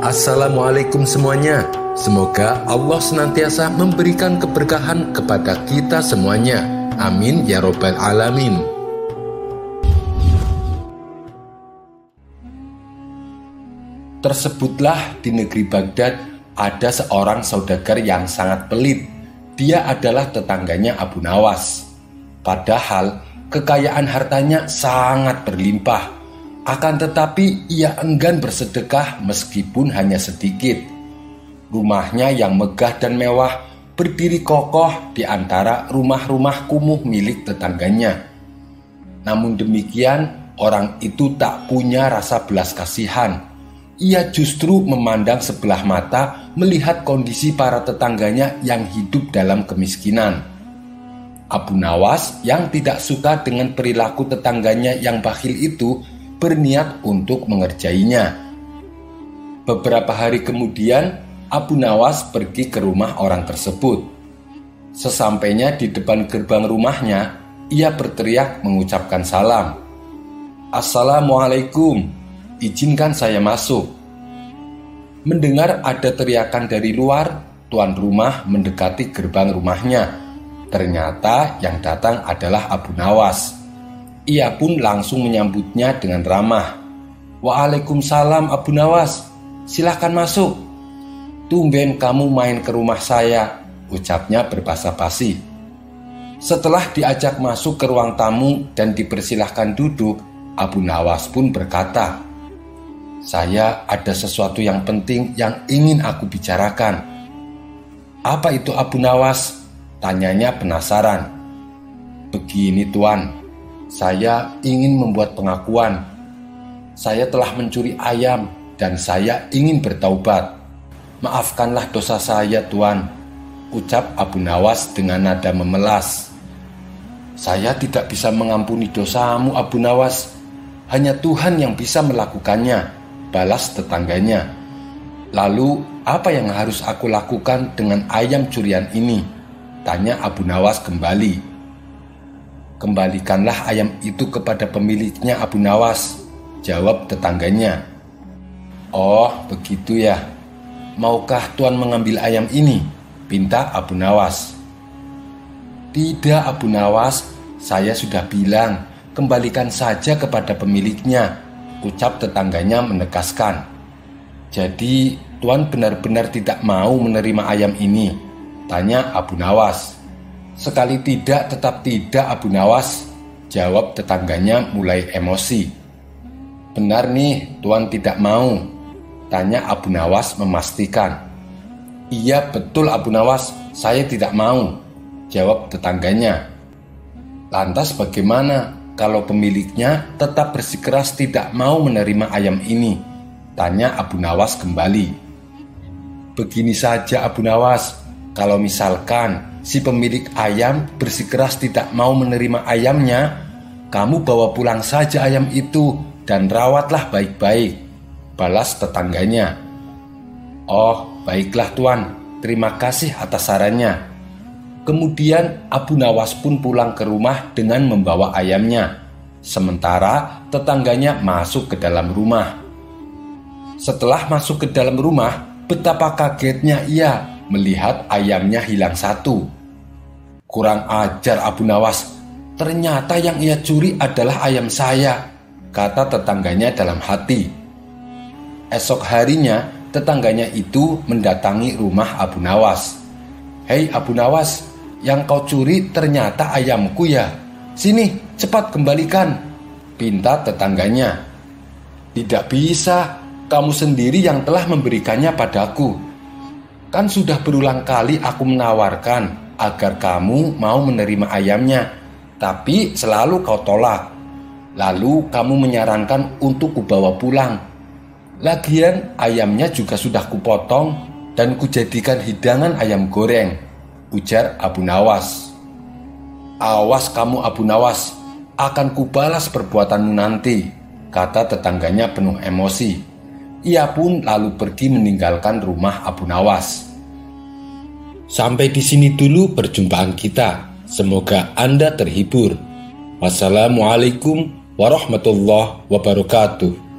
Assalamualaikum semuanya. Semoga Allah senantiasa memberikan keberkahan kepada kita semuanya. Amin ya Robbal 'Alamin. Tersebutlah di negeri Baghdad ada seorang saudagar yang sangat pelit. Dia adalah tetangganya Abu Nawas. Padahal kekayaan hartanya sangat berlimpah akan tetapi ia enggan bersedekah meskipun hanya sedikit. Rumahnya yang megah dan mewah berdiri kokoh di antara rumah-rumah kumuh milik tetangganya. Namun demikian, orang itu tak punya rasa belas kasihan. Ia justru memandang sebelah mata melihat kondisi para tetangganya yang hidup dalam kemiskinan. Abu Nawas yang tidak suka dengan perilaku tetangganya yang bakhil itu berniat untuk mengerjainya. Beberapa hari kemudian, Abu Nawas pergi ke rumah orang tersebut. Sesampainya di depan gerbang rumahnya, ia berteriak mengucapkan salam. Assalamualaikum, izinkan saya masuk. Mendengar ada teriakan dari luar, tuan rumah mendekati gerbang rumahnya. Ternyata yang datang adalah Abu Nawas. Ia pun langsung menyambutnya dengan ramah. Waalaikumsalam Abu Nawas, silahkan masuk. Tumben kamu main ke rumah saya, ucapnya berbahasa basi. Setelah diajak masuk ke ruang tamu dan dipersilahkan duduk, Abu Nawas pun berkata, Saya ada sesuatu yang penting yang ingin aku bicarakan. Apa itu Abu Nawas? Tanyanya penasaran. Begini tuan, saya ingin membuat pengakuan. Saya telah mencuri ayam dan saya ingin bertaubat. Maafkanlah dosa saya, Tuan, ucap Abu Nawas dengan nada memelas. Saya tidak bisa mengampuni dosamu, Abu Nawas. Hanya Tuhan yang bisa melakukannya, balas tetangganya. Lalu, apa yang harus aku lakukan dengan ayam curian ini? Tanya Abu Nawas kembali. Kembalikanlah ayam itu kepada pemiliknya Abu Nawas, jawab tetangganya. Oh, begitu ya. Maukah tuan mengambil ayam ini? Pinta Abu Nawas. Tidak Abu Nawas, saya sudah bilang, kembalikan saja kepada pemiliknya, ucap tetangganya menegaskan. Jadi, tuan benar-benar tidak mau menerima ayam ini? Tanya Abu Nawas. Sekali tidak tetap tidak Abu Nawas, jawab tetangganya mulai emosi. Benar nih, Tuan tidak mau. Tanya Abu Nawas memastikan. Iya betul Abu Nawas, saya tidak mau. Jawab tetangganya. Lantas bagaimana kalau pemiliknya tetap bersikeras tidak mau menerima ayam ini? Tanya Abu Nawas kembali. Begini saja Abu Nawas, kalau misalkan si pemilik ayam bersikeras tidak mau menerima ayamnya, kamu bawa pulang saja ayam itu dan rawatlah baik-baik. Balas tetangganya. Oh, baiklah tuan, terima kasih atas sarannya. Kemudian Abu Nawas pun pulang ke rumah dengan membawa ayamnya. Sementara tetangganya masuk ke dalam rumah. Setelah masuk ke dalam rumah, betapa kagetnya ia melihat ayamnya hilang satu. Kurang ajar Abu Nawas, ternyata yang ia curi adalah ayam saya, kata tetangganya dalam hati. Esok harinya, tetangganya itu mendatangi rumah Abu Nawas. Hei Abu Nawas, yang kau curi ternyata ayamku ya. Sini, cepat kembalikan, pinta tetangganya. Tidak bisa, kamu sendiri yang telah memberikannya padaku. Kan sudah berulang kali aku menawarkan agar kamu mau menerima ayamnya, tapi selalu kau tolak. Lalu kamu menyarankan untuk kubawa pulang. Lagian ayamnya juga sudah kupotong dan kujadikan hidangan ayam goreng, ujar Abu Nawas. Awas kamu Abu Nawas, akan kubalas perbuatanmu nanti, kata tetangganya penuh emosi. Ia pun lalu pergi meninggalkan rumah Abu Nawas. Sampai di sini dulu perjumpaan kita. Semoga Anda terhibur. Wassalamualaikum warahmatullahi wabarakatuh.